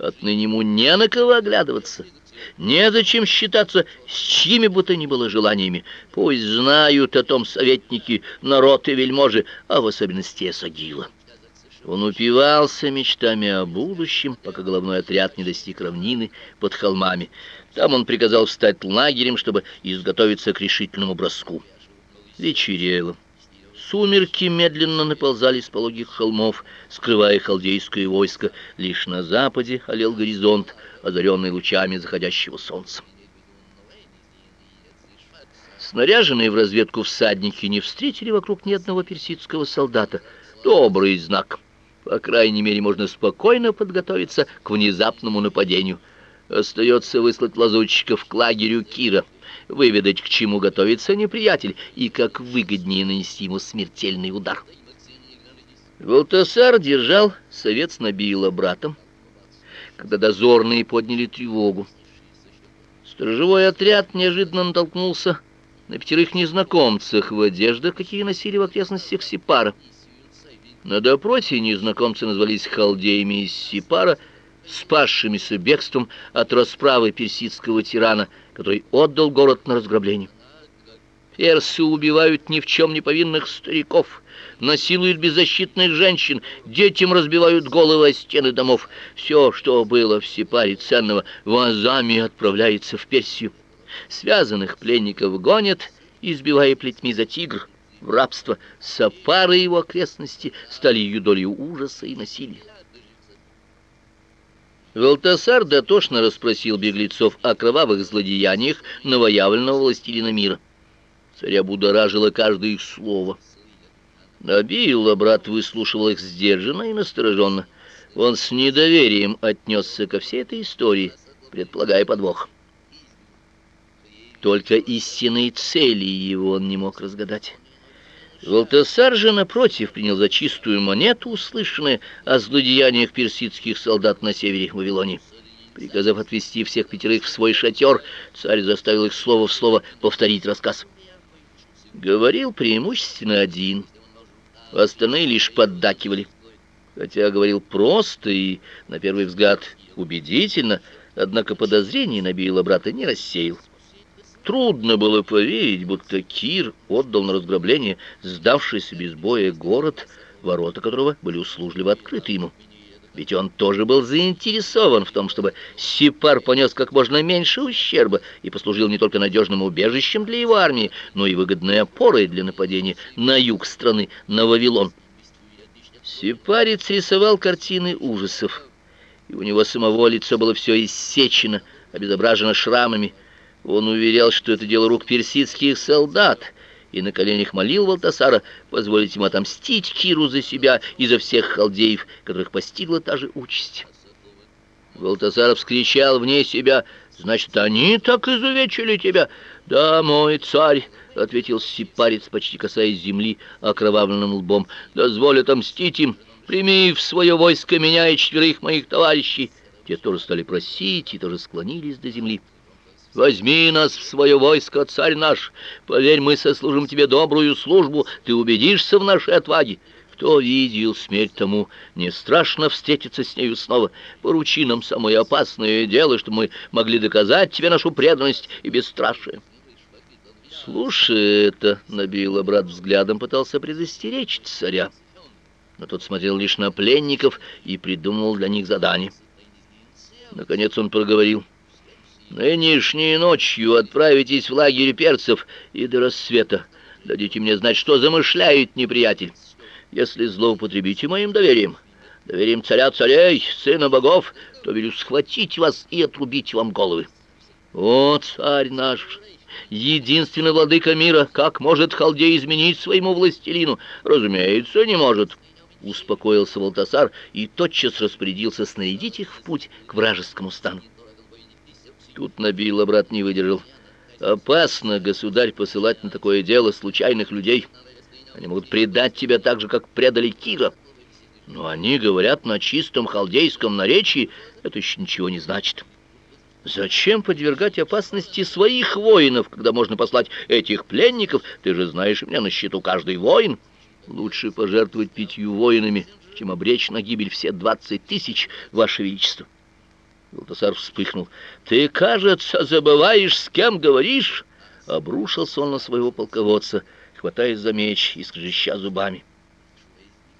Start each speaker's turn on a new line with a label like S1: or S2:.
S1: Отныне ему не на кого оглядываться. Незачем считаться с чьими бы то ни было желаниями. Пусть знают о том советники, народ и вельможи, а в особенности Эсагила. Он упивался мечтами о будущем, пока головной отряд не достиг равнины под холмами. Там он приказал встать лагерем, чтобы изготовиться к решительному броску. Вечерело. Сумерки медленно наползали с пологих холмов, скрывая халдейское войско. Лишь на западе олел горизонт, озаренный лучами заходящего солнца. Снаряженные в разведку всадники не встретили вокруг ни одного персидского солдата. Добрый знак. По крайней мере, можно спокойно подготовиться к внезапному нападению. Остается выслать лазутчиков к лагерю Кира, выведать, к чему готовится неприятель и как выгоднее нанести ему смертельный удар. Валтасар держал совет с Набила братом, когда дозорные подняли тревогу. Сторожевой отряд неожиданно натолкнулся на пятерых незнакомцев в одеждах, какие носили в окрестностях Сипара. На допросе незнакомцы назвались халдеями из Сипара, спасшимися бегством от расправы персидского тирана, который отдал город на разграбление. Персы убивают ни в чем не повинных стариков, насилуют беззащитных женщин, детям разбивают головы о стены домов. Все, что было в Сипаре ценного, вазами отправляется в Персию. Связанных пленников гонят, избивая плетьми за тигр в рабство. Сапары его окрестности стали юдолью ужаса и насилия. Валтасар дотошно расспросил беглецов о кровавых злодеяниях новоявленного властелина мира. Царя будоражило каждое их слово. Набила брат выслушивал их сдержанно и настороженно. Он с недоверием отнесся ко всей этой истории, предполагая подвох. Только истинные цели его он не мог разгадать. Валтасар же, напротив, принял за чистую монету услышанное о злодеяниях персидских солдат на севере Вавилонии. Приказав отвести всех пятерых в свой шатер, царь заставил их слово в слово повторить рассказ. Говорил преимущественно один, остальные лишь поддакивали. Хотя говорил просто и, на первый взгляд, убедительно, однако подозрений набило брата не рассеял. Трудно было поверить, будто Кир отдал на разграбление сдавшийся без боя город, ворота которого были услужливо открыты ему. Ведь он тоже был заинтересован в том, чтобы Сипар понес как можно меньше ущерба и послужил не только надежным убежищем для его армии, но и выгодной опорой для нападения на юг страны, на Вавилон. Сипарец рисовал картины ужасов, и у него самого лицо было все иссечено, обезображено шрамами, он уверял, что это дело рук персидских солдат, и на коленях молил Валтасара позволить ему отомстить Киру за себя и за всех халдеев, которых постигла та же участь. Валтасар вскричал вне себя, «Значит, они так изувечили тебя?» «Да, мой царь», — ответил сипарец, почти касаясь земли окровавленным лбом, «дозволь отомстить им, прими в свое войско меня и четверых моих товарищей». Те тоже стали просить и тоже склонились до земли. Возьми нас в свое войско, царь наш. Поверь, мы сослужим тебе добрую службу, ты убедишься в нашей отваге. Кто видел смерть тому, не страшно встретиться с нею снова. Поручи нам самое опасное дело, чтобы мы могли доказать тебе нашу преданность и бесстрашие. Слушай это, набила брат взглядом, пытался предостеречь царя. Но тот смотрел лишь на пленников и придумывал для них задание. Наконец он проговорил: Нынешней ночью отправитесь в лагерь перцев и до рассвета дадите мне знать, что замышляет неприятель. Если злоупотребите моим доверием, доверием царя царей, сына богов, то велю схватить вас и отрубить вам головы. О, царь наш, единственный владыка мира, как может халдей изменить своему властелину? Разумеется, не может. Успокоился Валтасар и тотчас распорядился снарядить их в путь к вражескому стану. Тут Набила брат не выдержал. Опасно, государь, посылать на такое дело случайных людей. Они могут предать тебя так же, как предали Кира. Но они говорят на чистом халдейском наречии, это еще ничего не значит. Зачем подвергать опасности своих воинов, когда можно послать этих пленников? Ты же знаешь, у меня на счету каждый воин. Лучше пожертвовать пятью воинами, чем обречь на гибель все двадцать тысяч, ваше величество. Валтасар вспыхнул. «Ты, кажется, забываешь, с кем говоришь?» Обрушился он на своего полководца, хватаясь за меч и скрежеща зубами.